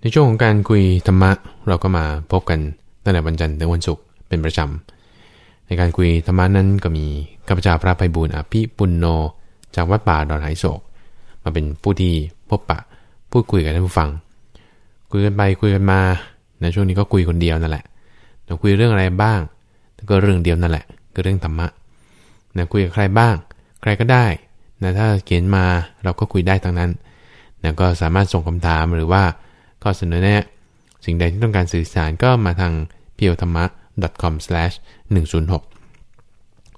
ในช่วงของการคุยธรรมะเราก็มาพบกันตั้งแต่วันจันทร์ถึงวันศุกร์เป็นประจำ ในการคุยธรรมะนั้นก็มีข้าพเจ้าพระภัยบูลอภิปุณโน จากวัดป่าดอนไหโศก มาเป็นผู้ที่พบปะพูดคุยกับท่านผู้ฟัง คุยกันไปคุยกันมาในช่วงนี้ก็คุยคนเดียวนั่นแหละเราคุยเรื่องอะไรบ้างก็เรื่องเดียวนั่นแหละก็เรื่องธรรมะนะคุยกับใครบ้าง ใครก็ได้นะถ้าเขียนมาเราก็คุยได้ทั้งนั้นนะก็สามารถส่งคำถามหรือว่า ข้อเสนอแนะสิ่งใดที่ต้องการสื่อสารก็มาทาง p i o t h a m a com 106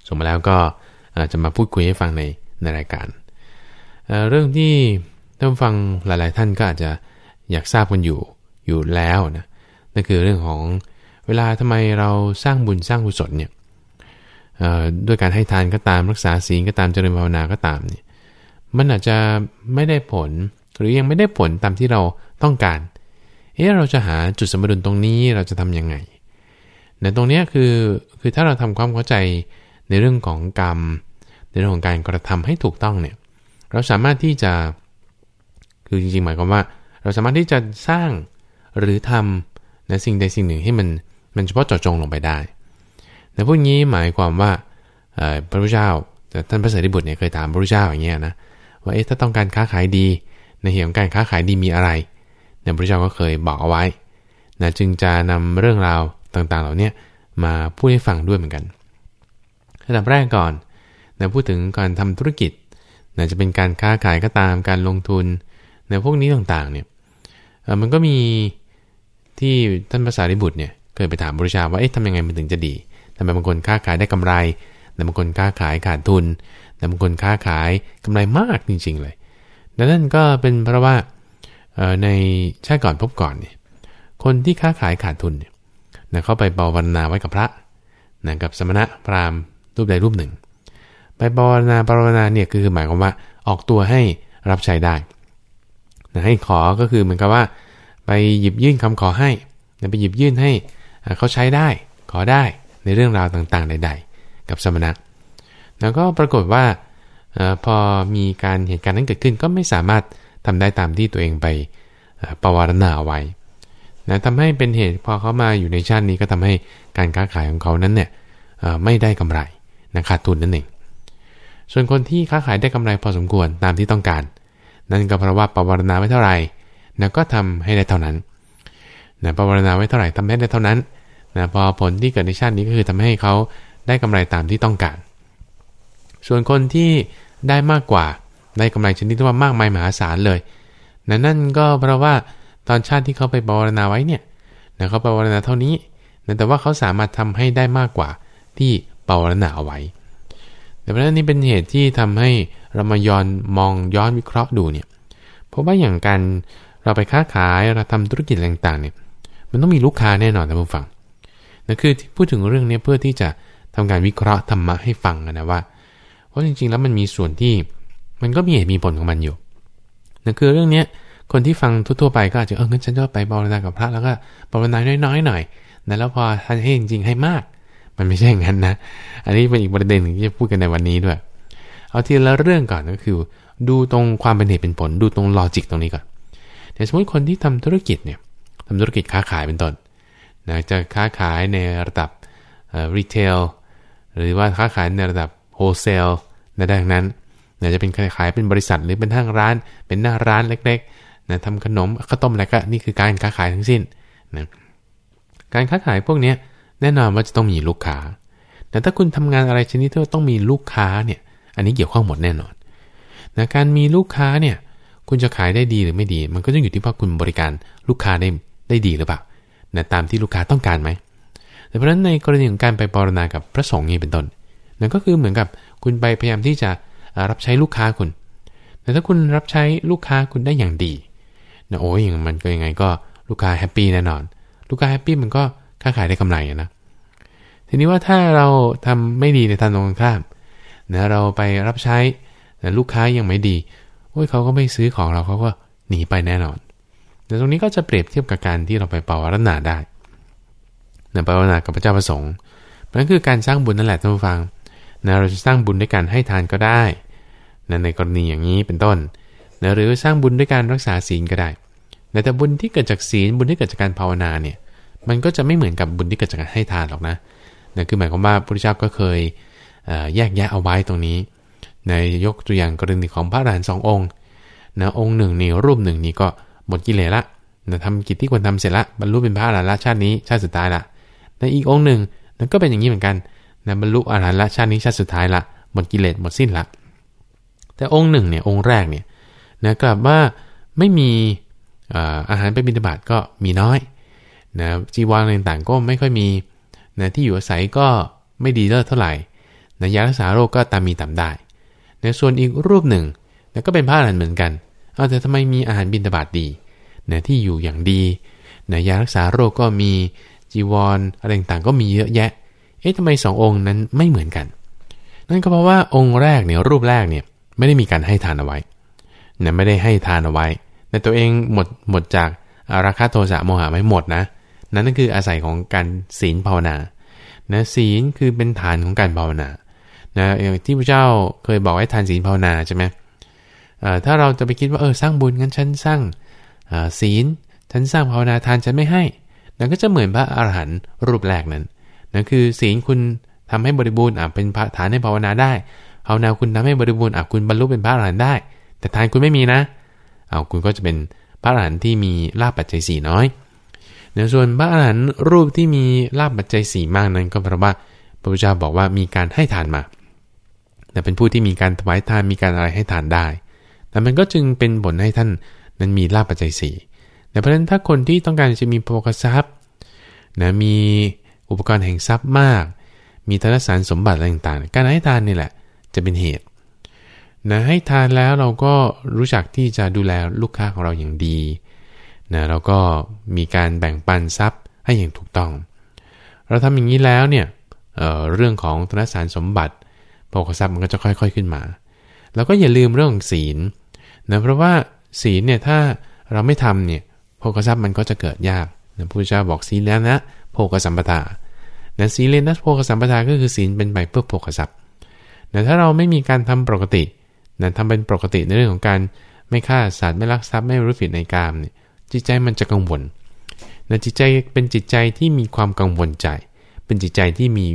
ส่งมาแล้วก็จะมาพูดคุยให้ฟังในในรายการเเรื่องที่ท่านฟังหลายๆ ท่านก็อาจจะอยากทราบกันอยู่อยู่แล้วนะนั่นคือเรื่องของเวลาทำไมเราสร้างบุญสร้างกุศลเนี่ยด้วยการให้ทานก็ตามรักษาศีลก็ตามเจริญภาวนาก็ตามเนี่ยมันอาจจะไม่ได้ผลหรือยังไม่ได้ผลตามที่เราต้องการ เอ๊ะเราจะหาจุดสมดุลตรงนี้เราจะทํำยังไงในตรงนี้คือคือถ้าเราทำความเข้าใจในเรื่องของกรรม ในเรื่องของการกระทำให้ถูกต้องเนี่ยเราสามารถที่จะคือจริงๆหมายความว่า เราสามารถที่จะสร้างหรือทำในสิ่งใดสิ่งหนึ่งให้มันมันเฉพาะเจาะจงลงไปได้แต่พวกนี้หมายความว่าพระพุทธเจ้าแต่ท่านพระเสด็จบุตรเนี่ยเคยถามพระพุทธเจ้าอย่างเงี้ยนะว่าเอ๊ะถ้าต้องการค้าขายดี ในเหตุของการค้าขายดีมีอะไร เนี่ยพระเจ้าก็เคยบอกเอาไว้นะจึงจะนำเรื่องราวต่างๆ เหล่านี้มาพูดให้ฟังด้วยเหมือนกันอันดับแรกก่อนนะพูดถึงการทำธุรกิจนะจะเป็นการค้าขายก็ตามการลงทุนในพวกนี้ต่างๆเนี่ยมันก็มีที่ท่านภาษาริบุตรเนี่ยเคยไปถามบริษัทว่าเอ๊ะทำยังไงมันถึงจะดีทำไมบางคนค้าขายได้กำไรแต่บางคนค้าขายขาดทุนแต่บางคนค้าขายกำไรมากจริง ๆ เลยดังนั้นก็เป็นเพราะว่า ในชาติก่อนพบก่อนเนี่ยคนที่ค้าขายขาดทุนเนี่ยนะเขาไปบวรณาไว้กับพระนะกับสมณะพราหมณ์รูปใดรูปหนึ่ง ไปบวรณาบวรณาเนี่ยคือหมายความว่าออกตัวให้รับใช้ได้นะให้ขอก็คือเหมือนกับว่า ไปหยิบยื่นคำขอให้นะไปหยิบยื่นให้เขาใช้ได้ขอได้ในเรื่องราวต่างๆใด ๆ กับสมณะแล้วก็ปรากฏว่าอพอมีการเหตุการณ์นั้นเกิดขึ้นก็ไม่สามารถ ทำได้ตามที่ตัวเองไปปวารณาไว้นะทำให้เป็นเหตุพอเขามาอยู่ในชาตินี้ก็ทำให้การค้าขายของเขานั้นเนี่ยไม่ได้กำไรนะขาดทุนนั่นเอง ส่วนคนที่ค้าขายได้กำไรพอสมควรตามที่ต้องการ นั่นก็เพราะว่าปวารณาไว้เท่าไหร่นะก็ทำให้ได้เท่านั้นนะปวารณาไว้เท่าไหร่ทำให้ได้เท่านั้นนะพอผลที่เกิดในชาตินี้ก็คือทำให้เขาได้กำไรตามที่ต้องการ ส่วนคนที่ได้มากกว่า ได้กำไรชนิดที่ว่ามากมายมหาศาลเลยนั่นนั่นก็เพราะว่าตอนชาติที่เขาไปบวรณาไว้เนี่ยนะเขาปวารณาเท่านี้นะแต่ว่าเขาสามารถทำให้ได้มากกว่าที่ปวารณาเอาไว้แต่เพราะนั้นนี่เป็นเหตุที่ทำให้เรามาย้อนมองย้อนวิเคราะห์ดูเนี่ยเพราะว่าอย่างการเราไปค้าขายเราทำธุรกิจต่างๆเนี่ยมันต้องมีลูกค้าแน่นอนท่านผู้ฟังนั่นคือพูดถึงเรื่องนี้เพื่อที่จะทำการวิเคราะห์ธรรมะให้ฟังนะว่า เพราะจริงๆแล้วมันมีส่วนที่ มันก็มีเหตุมีผลของมันอยู่นั่นคือเรื่องเนี้ยคนที่ฟังทั่วๆไปก็อาจจะเอองั้นฉันก็ไปบรณากับพระแล้วก็บรณาน้อยๆหน่อยนะแล้วพอท่านให้จริงๆให้มาก มันไม่ใช่อย่างนั้นนะ อันนี้เป็นอีกประเด็นหนึ่งที่จะพูดกันในวันนี้ด้วย เอาทีละเรื่องก่อนก็คือ ดูตรงความเป็นเหตุเป็นผล ดูตรงลอจิกตรงนี้ก่อนแต่สมมติคนที่ทำธุรกิจเนี่ยทำธุรกิจค้าขายเป็นต้นนะจะค้าขายในระดับรีเทลหรือว่าค้าขายในระดับโฮเซลในดังนั้น นะจะเป็นขายเป็นบริษัทหรือเป็นห้างร้าน เป็นหน้าร้านเล็กๆนะทำขนมข้าวต้มอะไรก็นี่คือการค้าขายทั้งสิ้นนะการค้าขายพวกนี้แน่นอนว่าจะต้องมีลูกค้า แต่ถ้าคุณทำงานอะไรชนิดที่ต้องมีลูกค้าเนี่ย อันนี้เกี่ยวข้องหมดแน่นอนนะการมีลูกค้าเนี่ย คุณจะขายได้ดีหรือไม่ดี มันก็ต้องอยู่ที่ว่าคุณบริการลูกค้าได้ได้ดีหรือเปล่านะตามที่ลูกค้าต้องการไหมแต่เพราะฉะนั้นในกรณีของการไปปวารณากับพระสงฆ์นี่เป็นต้นนั่นก็คือเหมือนกับคุณไปพยายามที่จะ รับใช้ลูกค้าคุณ แต่ถ้าคุณรับใช้ลูกค้าคุณได้อย่างดีนะโอ้ยอย่างมันก็ยังไงก็ลูกค้า happy แน่นอน ลูกค้า happy มันก็ค้าขายได้กำไรนะ ทีนี้ว่าถ้าเราทำไม่ดีในทางตรงข้ามนะเราไปรับใช้แต่ลูกค้ายังไม่ดีโอ้ยเขาก็ไม่ซื้อของเราเขาก็หนีไปแน่นอนแต่ตรงนี้ก็จะเปรียบเทียบกับการที่เราไปเปาวารณาได้นะปาวารณากับพระเจ้าประสงค์นั่นคือการสร้างบุญนั่นแหละท่านผู้ฟัง นะเราจะสร้างบุญด้วยการให้ทานก็ได้นะในกรณีอย่างนี้เป็นต้นนะหรือสร้างบุญด้วยการรักษาศีลก็ได้แต่บุญที่เกิดจากศีลบุญที่เกิดจากการภาวนาเนี่ยมันก็จะไม่เหมือนกับบุญที่เกิดจากการให้ทานหรอกนะนั่นคือหมายความว่าพระพุทธเจ้าก็เคยแยกแยะเอาไว้ตรงนี้ ในยกตัวอย่างกรณีของพระอรหันต์สององค์นะองค์หนึ่งนี่รูปหนึ่งนี่ก็หมดกิเลสละนะทำกิจที่ควรทำเสร็จละบรรลุเป็นพระอรหันต์ชาตินี้ชาติสุดท้ายละแต่อีกองค์หนึ่งนั่นก็เป็นอย่างนี้เหมือนกัน นะบรรลุอรหันต์ละชาตินี้ชาติสุดท้ายละหมดกิเลสหมดสิ้นละแต่องค์หนึ่งเนี่ยองค์แรกเนี่ยนะกลับว่าไม่มีอาหารไปบิณฑบาตก็มีน้อยนะจีวรต่างๆก็ไม่ค่อยมีนะที่อยู่อาศัยก็ไม่ดีเลิศเท่าไหร่นะยารักษาโรคก็ตามมีตามได้นะส่วนอีกรูปหนึ่งนะก็เป็นพระอรหันต์เหมือนกันเอาแต่ทำไมมีอาหารบิณฑบาตดีนะที่อยู่อย่างดีนะยารักษาโรคก็มีจีวรอะไรต่างๆก็มีเยอะแยะ เอ๊ะทำไมสององค์นั้นไม่เหมือนกัน นั่นก็เพราะว่าองค์แรกเนี่ยรูปแรกเนี่ยไม่ได้มีการให้ทานเอาไว้นะไม่ได้ให้ทานเอาไว้แต่ตัวเองหมดหมดจากราคะโทสะโมหะไม่หมดนะนั่นก็คืออาศัยของการศีลภาวนานะศีลคือเป็นฐานของการภาวนานะอย่างที่พระเจ้าเคยบอกให้ทานศีลภาวนาใช่ไหมถ้าเราจะไปคิดว่าเออสร้างบุญงั้นฉันสร้างศีลฉันสร้างภาวนาทานฉันไม่ให้นั่นก็จะเหมือนพระอรหันต์รูปแรกนั้น นั่นคือศีลคุณทำให้บริบูรณ์อะเป็นฐานให้ภาวนาได้ภาวนาคุณทำให้บริบูรณ์อะคุณบรรลุเป็นพระอรหันต์ได้ แต่ทานคุณไม่มีนะเอาคุณก็จะเป็นพระอรหันต์ที่มีลาบปัจจัยสี่น้อยในส่วนพระอรหันต์รูปที่มีลาบปัจจัยสี่มากนั้นก็เพราะว่าพระพุทธเจ้าบอกว่ามีการให้ทานมาแต่เป็นผู้ที่มีการถวายทานมีการอะไรให้ทานได้ แต่มันก็จึงเป็นผลให้ท่านนั้นมีลาบปัจจัยสี่แต่เพราะฉะนั้นถ้าคนที่ต้องการจะมีโภคทรัพย์นะมี อุปกรณ์แห่งทรัพย์มาก มีธนสารสมบัติอะไรต่างๆ การให้ทานนี่แหละ จะเป็นเหตุนะให้ทานแล้วเราก็รู้จักที่จะดูแลลูกค้าของเราอย่างดีนะเราก็มีการแบ่งปันทรัพย์ให้อย่างถูกต้อง เราทำอย่างนี้แล้วเนี่ยเเรื่องของธนสารสมบัติโภคทรัพย์มันก็จะค่อย ๆขึ้นมาแล้วก็อย่าลืมเรื่องของศีลนะเพราะว่าศีลเนี่ยถ้าเราไม่ทำเนี่ยโภคทรัพย์มันก็จะเกิดยากนะพระพุทธเจ้าบอกศีลแล้วนะโภคสัมปทา นะศีลเลนะโภคสัมปทาก็คือศีลเป็นไปเพื่อโภคทรัพย์แต่ถ้าเราไม่มีการทำปกตินะทำเป็นปกติในเรื่องของการไม่ฆ่าสัตว์ไม่ลักทรัพย์ไม่รู้ผิดในกามเนี่ยจิตใจมันจะกังวลนะจิตใจเป็นจิตใจที่มีความกังวลใจ เป็นจิตใจที่มี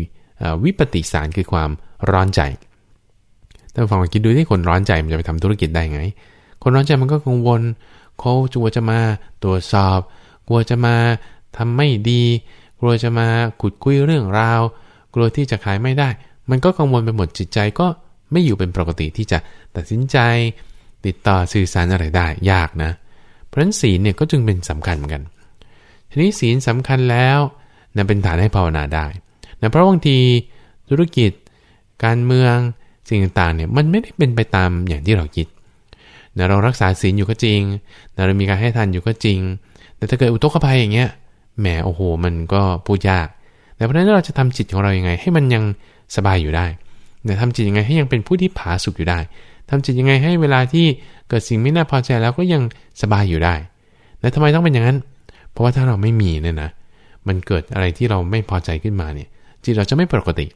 วิปฏิสารคือความร้อนใจถ้าฟังคิดดูที่คนร้อนใจมันจะไปทำธุรกิจได้ไง คนร้อนใจมันก็กังวลเขาจัวจะมาตรวจสอบ กลัวจะมาทำไม่ดี กลัวจะมาขุดคุยเรื่องราว กลัวที่จะขายไม่ได้ มันก็กังวลไปหมดจิตใจก็ไม่อยู่เป็นปกติที่จะตัดสินใจ ติดต่อสื่อสารอะไรได้ยากนะ เพราะฉะนั้นศีลเนี่ยก็จึงเป็นสำคัญเหมือนกัน ทีนี้ศีลสำคัญแล้วนะเป็นฐานให้ภาวนาได้นะเพราะบางทีธุรกิจ การเมืองสิ่งต่างๆเนี่ยมันไม่ได้เป็นไปตามอย่างที่เราคิดนะเรารักษาศีลอยู่ก็จริงนะเรามีการให้ทานอยู่ก็จริง แต่ถ้าเกิดอุทกภัยอย่างเงี้ย แหมโอ้โห มันก็พูดยาก แต่เพราะนั้นเราจะทำจิตของเรายังไง ให้มันยังสบายอยู่ได้แต่ทำจิตยังไงให้ยังเป็นผู้ที่ผาสุกอยู่ได้ทำจิตยังไงให้เวลาที่เกิดสิ่งไม่น่าพอใจแล้วก็ยังสบายอยู่ได้และทำไมต้องเป็นอย่างนั้น เพราะว่าถ้าเราไม่มีเนี่ยนะ มันเกิดอะไรที่เราไม่พอใจขึ้นมาเนี่ย จิตเราจะไม่ปกติ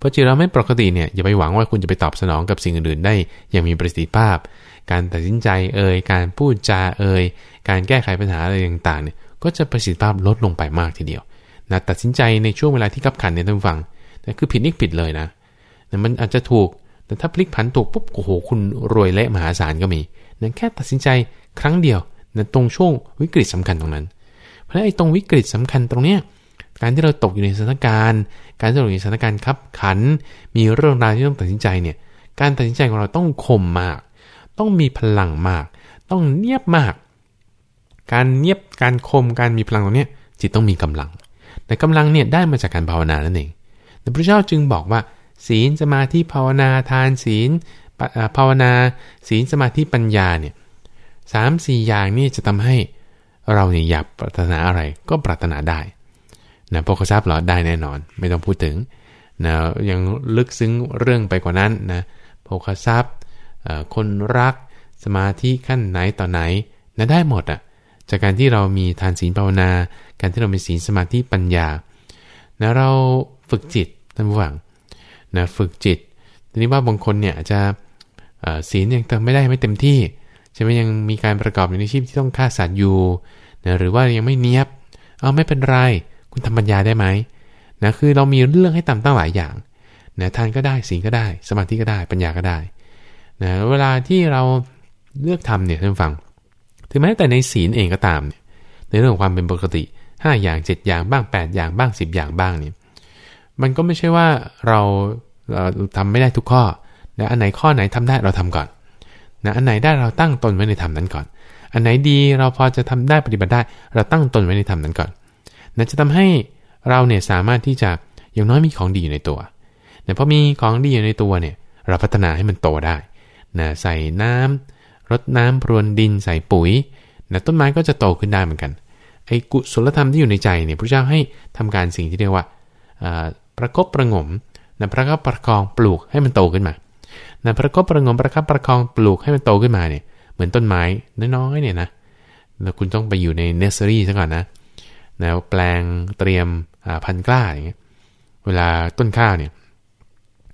พอจิตเราไม่ปกติเนี่ยอย่าไปหวังว่าคุณจะไปตอบสนองกับสิ่งอื่นๆได้อย่างมีประสิทธิภาพ การตัดสินใจเอ่ย การพูดจาเอ่ย การแก้ไขปัญหาอะไรต่างๆเนี่ย ก็จะประสิทธิภาพลดลงไปมากทีเดียวนะตัดสินใจในช่วงเวลาที่กับขันเนี่ยท่านฟังแต่คือผิดนี่ผิดเลยนะแต่มันอาจจะถูกแต่ถ้าพลิกผันถูกปุ๊บโอ้โหคุณรวยเละมหาศาลก็มีนั่นแค่ตัดสินใจครั้งเดียวนั่นตรงช่วงวิกฤตสำคัญตรงนั้น เพราะฉะนั้นไอ้ตรงวิกฤตสำคัญตรงเนี้ยการที่เราตกอยู่ในสถานการณ์ การที่เราอยู่ในสถานการณ์ขับขัน มีเรื่องราวที่ต้องตัดสินใจเนี่ยการตัดสินใจของเราต้องคมมาก ต้องมีพลังมาก ต้องเนียบมาก การเนียบการคมการมีพลังตรงนี้จิตต้องมีกำลัง แต่กำลังเนี่ยได้มาจากการภาวนานั่นเองแต่พระเจ้าจึงบอกว่า ศีลสมาธิภาวนาทานศีลภาวนาศีลสมาธิปัญญาเนี่ยสามสี่อย่างนี่จะทำให้เราเนี่ยอยากปรารถนาอะไรก็ปรารถนาได้นะพกทรัพย์หรอได้แน่นอน ไม่ต้องพูดถึงนะยังลึกซึ้งเรื่องไปกว่านั้นนะโภคทรัพย์คนรักสมาธิขั้นไหนต่อไหนนะได้หมดอะ่ะ จากการที่เรามีทานศีลภาวนา การที่เรามีศีลสมาธิปัญญานะเราฝึกจิตท่านผู้ฟังนะฝึกจิต ทีนี้ว่าบางคนเนี่ยอาจจะศีลยังเติมไม่ได้ไม่เต็มที่ใช่ไหมยังมีการประกอบอยู่ในชีพที่ต้องฆ่าสัตว์อยู่นะหรือว่ายังไม่เนียบเอาไม่เป็นไร คุณทำปัญญาได้ไหมนะคือเรามีเรื่องให้ตามตั้งหลายอย่างนะทานก็ได้สิ่งก็ได้ สมาธิก็ได้ปัญญาก็ได้นะเวลาที่เราเลือกทำเนี่ยท่านฟัง ถึงแม้แต่ในศีลเองก็ตามเนี่ยในเรื่องของความเป็นปกติ 5 อย่าง 7 อย่างบ้าง 8 อย่างบ้าง 10 อย่างบ้างเนี่ยมันก็ไม่ใช่ว่าเราเราทำไม่ได้ทุกข้อนะอันไหนข้อไหนทำได้เราทำก่อนนะอันไหนได้เราตั้งตนไว้ในธรรมนั้นก่อน อันไหนดีเราพอจะทำได้ปฏิบัติได้ เราตั้งตนไว้ในธรรมนั้นก่อนนะจะทำให้เราเนี่ยสามารถที่จะอย่างน้อยมีของดีอยู่ในตัวนะพอมีของดีอยู่ในตัวเนี่ยเราพัฒนาให้มันโตได้นะใส่น้ำ รดน้ำพรวนดินใส่ปุ๋ยนะต้นไม้ก็จะโตขึ้นได้เหมือนกันไอ้กุศลธรรมที่อยู่ในใจเนี่ยพระเจ้าให้ทำการสิ่งที่เรียกว่าประคบประหงมนะประคับประคองปลูกให้มันโตขึ้นมานะประคบประหงมประคับประคองปลูกให้มันโตขึ้นมาเนี่ยเหมือนต้นไม้น้อยๆเนี่ยนะแล้วคุณต้องไปอยู่ในเนสเซอรี่ซะก่อนนะนะแปลงเตรียมพันธุ์กล้าอย่างเงี้ยเวลาต้นข้าวเนี่ย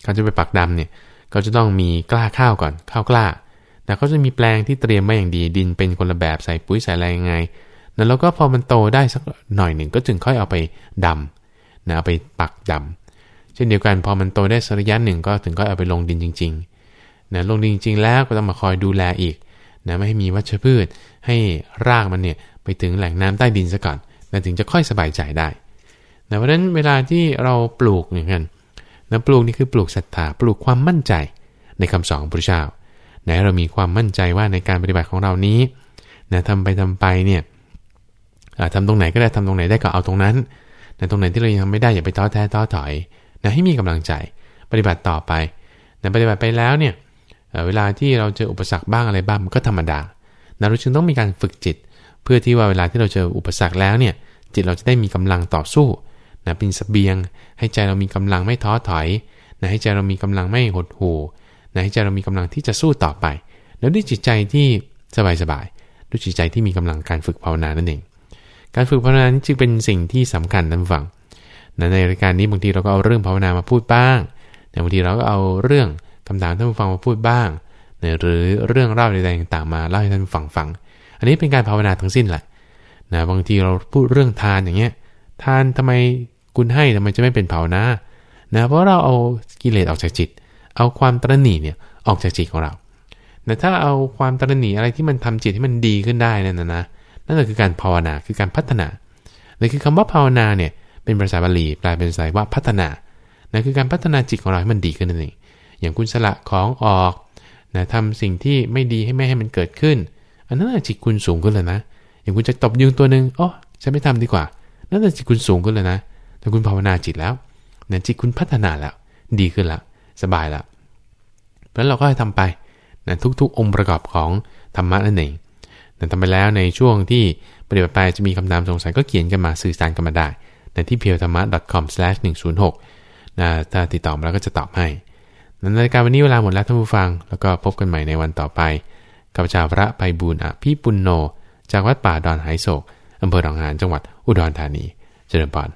เขาจะไปปักดำเนี่ยเขาจะต้องมีกล้าข้าวก่อนข้าวกล้า แต่เขาจะมีแปลงที่เตรียมมาอย่างดีดินเป็นคนละแบบใส่ปุ๋ยใส่อะไรยังไงแล้วก็พอมันโตได้สักหน่อยหนึ่งก็จึงค่อยเอาไปดำนะเอาไปปักดำเช่นเดียวกันพอมันโตได้สักระยะหนึ่งก็ถึงก็เอาไปลงดินจริงๆนะลงดินจริง ๆ แล้วก็ต้องมาคอยดูแลอีกนะไม่ให้มีวัชพืช ให้รากมันเนี่ยไปถึงแหล่งน้ำใต้ดินซะก่อนนะถึงจะค่อยสบายใจได้นะเพราะฉะนั้นเวลาที่เราปลูกอย่างนั้นนะปลูกนี่คือปลูกศรัทธาปลูกความมั่นใจในคำสอนพระเจ้า นะเรามีความมั่นใจว่าในการปฏิบัติของเรานี้นะทำไปทำไปเนี่ยทำตรงไหนก็ได้ทำตรงไหนได้ก็เอาตรงนั้นแต่ตรงไหนที่เรายังไม่ได้อย่าไปท้อแท้ท้อถอยนะให้มีกำลังใจปฏิบัติต่อไปแต่ปฏิบัติไปแล้วเนี่ยเวลาที่เราเจออุปสรรคบ้างอะไรบ้างมันก็ธรรมดานะเราจึงต้องมีการฝึกจิต เพื่อที่ว่าเวลาที่เราเจออุปสรรคแล้วเนี่ยจิตเราจะได้มีกำลังต่อสู้นะเป็นสเสบียง ให้ใจเรามีกำลังไม่ท้อถอยนะให้ใจเรามีกำลังไม่หดหู่ นะให้ใจเรามีกำลังที่จะสู้ต่อไป แล้วด้วยจิตใจที่สบายๆด้วยจิตใจที่มีกำลังการฝึกภาวนานั่นเอง การฝึกภาวนาจึงเป็นสิ่งที่สำคัญท่านฟังในรายการนี้บางทีเราก็เอาเรื่องภาวนามาพูดบ้างแต่บางทีเราก็เอาเรื่องคำถามท่านฟังมาพูดบ้างหรือเรื่องเล่าใดๆต่างๆมาเล่าให้ท่านฟังฟัง อันนี้เป็นการภาวนาทั้งสิ้นแหละนะบางทีเราพูดเรื่องทานอย่างเงี้ย ทานทำไมคุณให้ทำไมจะไม่เป็นภาวนานะเพราะเราเอากิเลสออกจากจิต เอาความตรณีเนี่ยออกจากจิตของเราแต่ถ้าเอาความตรณีอะไรที่มันทำจิตให้มันดีขึ้นได้นั่นนะนะนั่นก็คือการภาวนาคือการพัฒนาเลยคือคำว่าภาวนาเนี่ยเป็นภาษาบาลีแปลเป็นภาษาว่าพัฒนานั่นคือการพัฒนาจิตของเราให้มันดีขึ้นนั่นเองอย่างคุณสละของออกนะทำสิ่งที่ไม่ดีให้ไม่ให้มันเกิดขึ้น อันนั้นจิตคุณสูงขึ้นเลยนะ อย่างคุณจะตบยุงตัวหนึ่งอ๋อฉันไม่ทำดีกว่า นั่นจิตคุณสูงขึ้นเลยนะ แต่คุณภาวนาจิตแล้วนั่นจิตคุณพัฒนาแล้ว ดีขึ้นแล้ว สบายแล้วเพราะเราก็ให้ทำไปนะทุกๆ องค์ประกอบของธรรมะนั่นเองแต่ทำไปแล้วในช่วงที่ปฏิบัติไปจะมีคำถามสงสัยก็เขียนกันมาสื่อสารกันมาได้ในที่ p e e l t h a m m a c o m 1 0 6นะถ้าติดต่อมาแล้วก็จะตอบให้ในรายการวันนี้เวลาหมดแล้วท่านผู้ฟัง แล้วก็พบกันใหม่ในวันต่อไปกับชาวพระไปบูญอภิปุณโน จากวัดป่าดอนไหโศกอำเภอหนองหานจังหวัดอุดรธานี เจริญพร